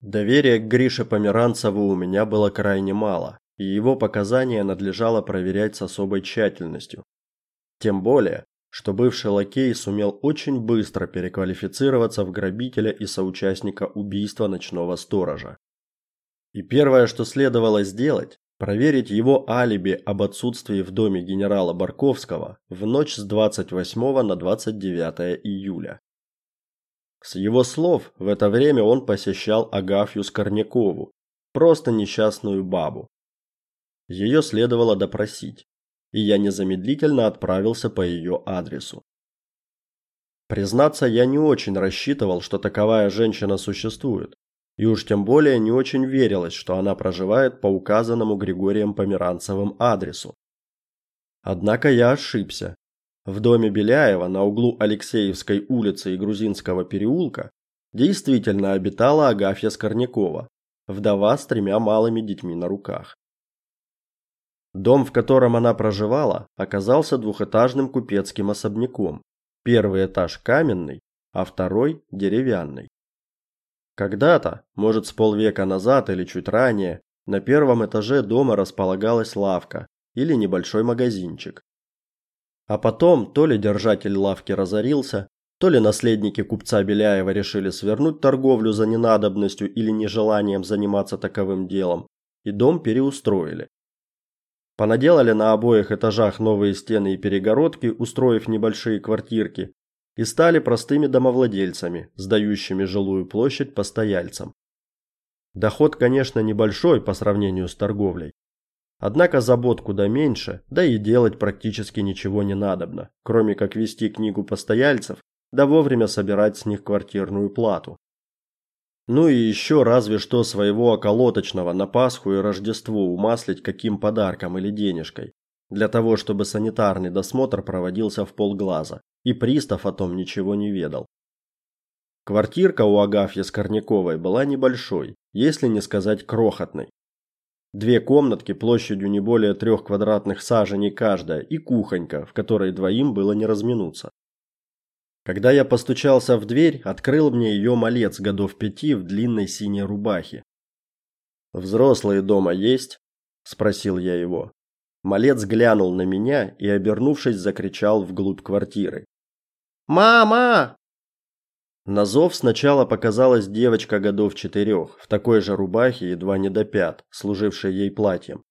Доверия к Грише Померанцеву у меня было крайне мало, и его показания надлежало проверять с особой тщательностью. Тем более, что бывший лакей сумел очень быстро переквалифицироваться в грабителя и соучастника убийства ночного сторожа. И первое, что следовало сделать, проверить его алиби об отсутствии в доме генерала Барковского в ночь с 28 на 29 июля. С его слов, в это время он посещал Агафью Скорнякову, просто несчастную бабу. Ее следовало допросить и я незамедлительно отправился по ее адресу. Признаться, я не очень рассчитывал, что таковая женщина существует, и уж тем более не очень верилось, что она проживает по указанному Григорием Померанцевым адресу. Однако я ошибся. В доме Беляева на углу Алексеевской улицы и Грузинского переулка действительно обитала Агафья Скорнякова, вдова с тремя малыми детьми на руках. Дом, в котором она проживала, оказался двухэтажным купецким особняком. Первый этаж каменный, а второй деревянный. Когда-то, может, с полвека назад или чуть ранее, на первом этаже дома располагалась лавка или небольшой магазинчик. А потом то ли держатель лавки разорился, то ли наследники купца Беляева решили свернуть торговлю за ненадобностью или нежеланием заниматься таковым делом, и дом переустроили. Понаделали на обоих этажах новые стены и перегородки, устроив небольшие квартирки, и стали простыми домовладельцами, сдающими жилую площадь постояльцам. Доход, конечно, небольшой по сравнению с торговлей. Однако забот куда меньше, да и делать практически ничего не надобно, кроме как вести книгу постояльцев, да вовремя собирать с них квартирную плату. Ну и еще разве что своего околоточного на Пасху и Рождество умаслить каким подарком или денежкой, для того, чтобы санитарный досмотр проводился в полглаза, и пристав о том ничего не ведал. Квартирка у Агафьи Скорняковой была небольшой, если не сказать крохотной. Две комнатки площадью не более трех квадратных саженей каждая и кухонька, в которой двоим было не разминуться. Когда я постучался в дверь, открыл мне ее малец годов пяти в длинной синей рубахе. Взрослые дома есть? спросил я его. Малец глянул на меня и, обернувшись, закричал вглубь квартиры. Мама! На зов сначала показалась девочка годов четырех, в такой же рубахе едва не до пят, служившая ей платьем.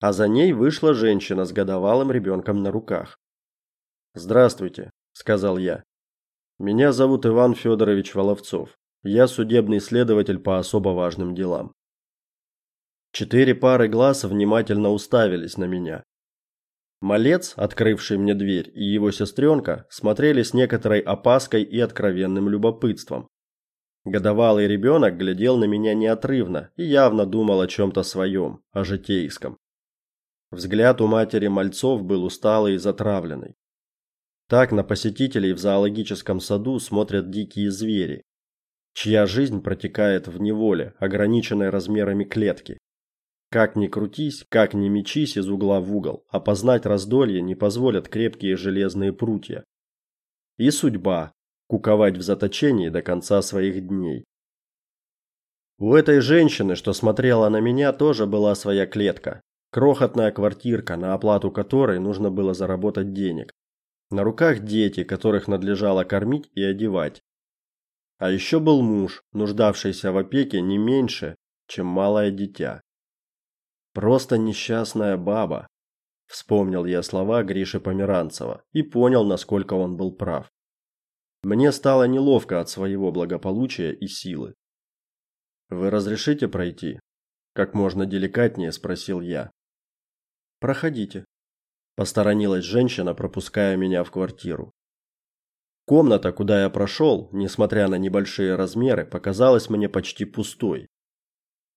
А за ней вышла женщина с годовалым ребенком на руках. "Здравствуйте", сказал я. Меня зовут Иван Федорович Воловцов. Я судебный следователь по особо важным делам. Четыре пары глаз внимательно уставились на меня. Малец, открывший мне дверь, и его сестренка смотрели с некоторой опаской и откровенным любопытством. Годовалый ребенок глядел на меня неотрывно и явно думал о чем то своем, о житейском. Взгляд у матери мальцов был усталый и затравленный. Так на посетителей в зоологическом саду смотрят дикие звери, чья жизнь протекает в неволе, ограниченной размерами клетки. Как ни крутись, как ни мечись из угла в угол, опознать раздолье не позволят крепкие железные прутья. И судьба куковать в заточении до конца своих дней. У этой женщины, что смотрела на меня, тоже была своя клетка, крохотная квартирка, на оплату которой нужно было заработать денег. На руках дети, которых надлежало кормить и одевать. А еще был муж, нуждавшийся в опеке не меньше, чем малое дитя. Просто несчастная баба. Вспомнил я слова Гриши Померанцева и понял, насколько он был прав. Мне стало неловко от своего благополучия и силы. Вы разрешите пройти? как можно деликатнее спросил я. Проходите, Посторонилась женщина, пропуская меня в квартиру. Комната, куда я прошел, несмотря на небольшие размеры, показалась мне почти пустой.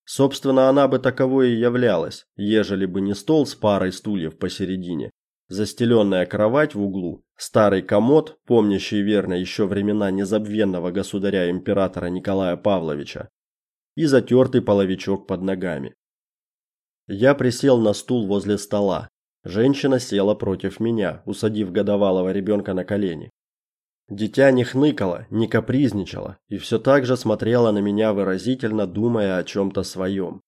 Собственно, она бы таковой и являлась, ежели бы не стол с парой стульев посередине, застеленная кровать в углу, старый комод, помнящий верно еще времена незабвенного государя-императора Николая Павловича, и затертый половичок под ногами. Я присел на стул возле стола, Женщина села против меня, усадив годовалого ребенка на колени. Дитя не хныкало, не капризничало и все так же смотрело на меня выразительно, думая о чем то своем.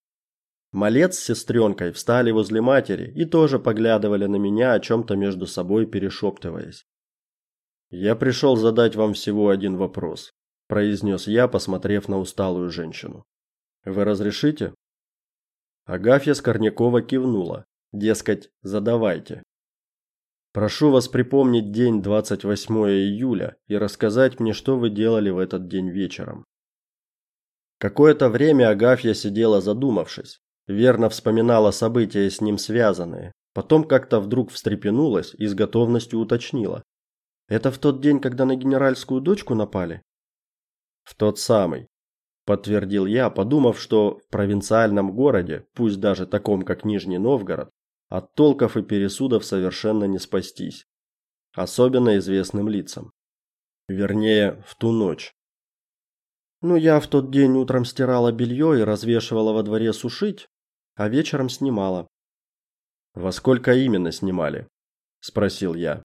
Малец с сестренкой встали возле матери и тоже поглядывали на меня, о чем то между собой перешептываясь. Я пришел задать вам всего один вопрос, произнес я, посмотрев на усталую женщину. Вы разрешите? Агафья Скорнякова кивнула, дескать, задавайте. Прошу вас припомнить день 28 июля и рассказать мне, что вы делали в этот день вечером. Какое-то время Агафья сидела задумавшись, верно вспоминала события с ним связанные. Потом как-то вдруг встрепенулась и с готовностью уточнила: "Это в тот день, когда на генеральскую дочку напали?" "В тот самый", подтвердил я, подумав, что в провинциальном городе, пусть даже таком, как Нижний Новгород, от толков и пересудов совершенно не спастись, особенно известным лицам. Вернее, в ту ночь. Ну я в тот день утром стирала белье и развешивала во дворе сушить, а вечером снимала. Во сколько именно снимали? спросил я.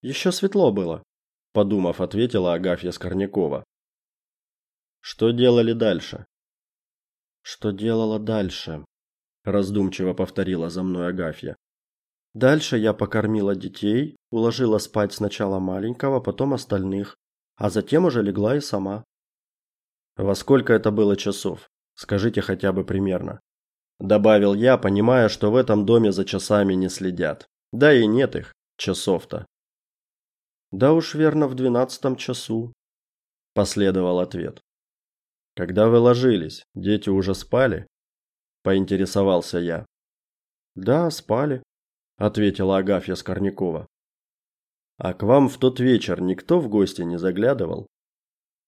Еще светло было, подумав, ответила Агафья Скорнякова. Что делали дальше? Что делала дальше? Раздумчиво повторила за мной Агафья. Дальше я покормила детей, уложила спать сначала маленького, потом остальных, а затем уже легла и сама. Во сколько это было часов? Скажите хотя бы примерно, добавил я, понимая, что в этом доме за часами не следят. Да и нет их часов-то. Да уж верно в двенадцатом часу, последовал ответ. Когда вы ложились, дети уже спали? Поинтересовался я. Да, спали, ответила Агафья Скорнякова. А к вам в тот вечер никто в гости не заглядывал?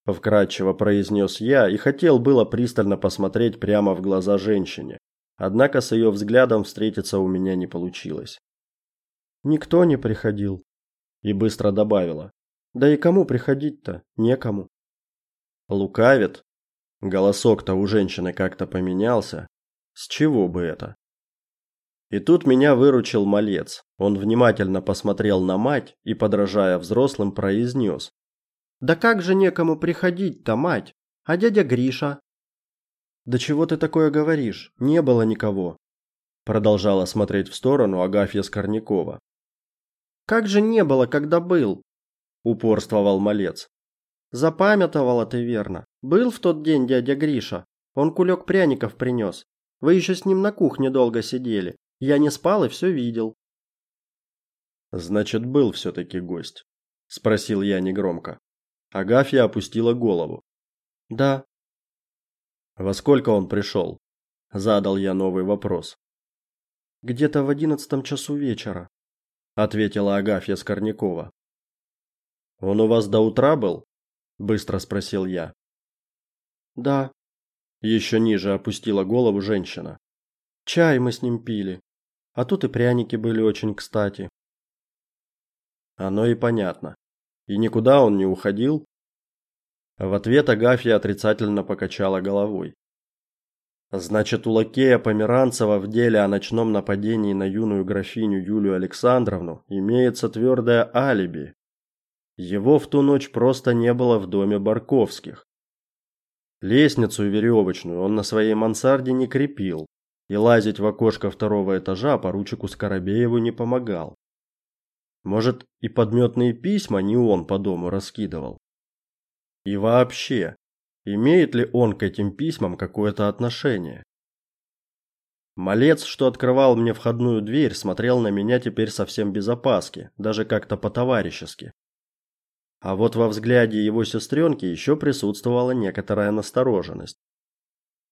вкратчиво произнес я и хотел было пристально посмотреть прямо в глаза женщине. Однако с ее взглядом встретиться у меня не получилось. Никто не приходил, и быстро добавила: "Да и кому приходить-то? Некому". Лукавит, Голосок-то у женщины как-то поменялся. С чего бы это? И тут меня выручил малец. Он внимательно посмотрел на мать и, подражая взрослым, произнес. «Да как же некому приходить-то, мать? А дядя Гриша?» «Да чего ты такое говоришь? Не было никого!» Продолжала смотреть в сторону Агафья Скорнякова. «Как же не было, когда был?» Упорствовал малец. Запамятовала ты верно. Был в тот день дядя Гриша. Он кулек пряников принес. Вы еще с ним на кухне долго сидели. Я не спал и все видел. Значит, был все таки гость, спросил я негромко. Агафья опустила голову. Да. Во сколько он пришел? задал я новый вопрос. Где-то в одиннадцатом часу вечера, ответила Агафья Скорнякова. Он у вас до утра был? быстро спросил я. Да. Еще ниже опустила голову женщина. Чай мы с ним пили. А тут и пряники были очень кстати. Оно и понятно. И никуда он не уходил? В ответ Агафья отрицательно покачала головой. Значит, у лакея Померанцева в деле о ночном нападении на юную графиню Юлию Александровну имеется твердое алиби, его в ту ночь просто не было в доме Барковских. Лестницу веревочную он на своей мансарде не крепил, и лазить в окошко второго этажа поручику Скоробееву не помогал. Может, и подметные письма не он по дому раскидывал. И вообще, имеет ли он к этим письмам какое-то отношение? Малец, что открывал мне входную дверь, смотрел на меня теперь совсем без опаски, даже как-то по-товарищески. А вот во взгляде его сестренки еще присутствовала некоторая настороженность.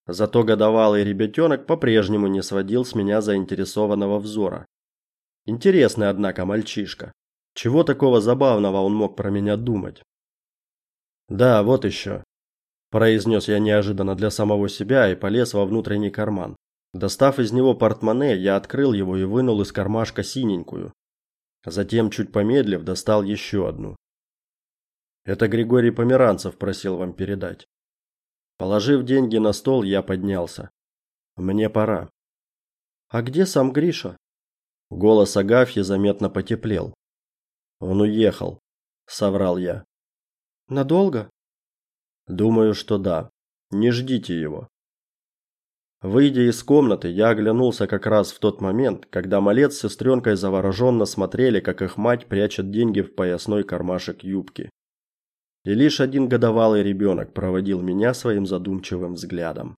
Зато годовалый ребятенок по-прежнему не сводил с меня заинтересованного взора. Интересный, однако, мальчишка. Чего такого забавного он мог про меня думать? Да, вот еще, произнес я неожиданно для самого себя и полез во внутренний карман. Достав из него портмоне, я открыл его и вынул из кармашка синенькую. Затем, чуть помедлив, достал еще одну. Это Григорий Померанцев просил вам передать. Положив деньги на стол, я поднялся. Мне пора. А где сам Гриша? Голос Агафьи заметно потеплел. Он уехал, соврал я. Надолго? Думаю, что да. Не ждите его. Выйдя из комнаты, я оглянулся как раз в тот момент, когда малец с сестренкой завороженно смотрели, как их мать прячет деньги в поясной кармашек юбки. И лишь один годовалый ребенок проводил меня своим задумчивым взглядом.